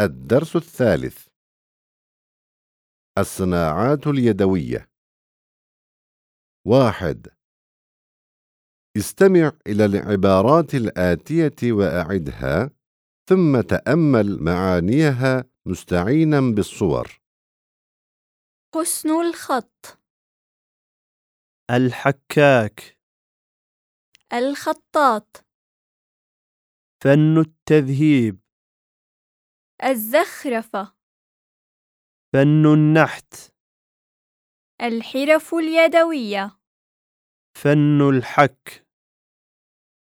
الدرس الثالث. الصناعات اليدوية. واحد. استمع إلى العبارات الآتية وأعدها ثم تأمل معانيها مستعينا بالصور. حسن الخط. الحكاك. الخطاط. فن التذهيب. الزخرفة. فن النحت. الحرف اليدوية. فن الحك.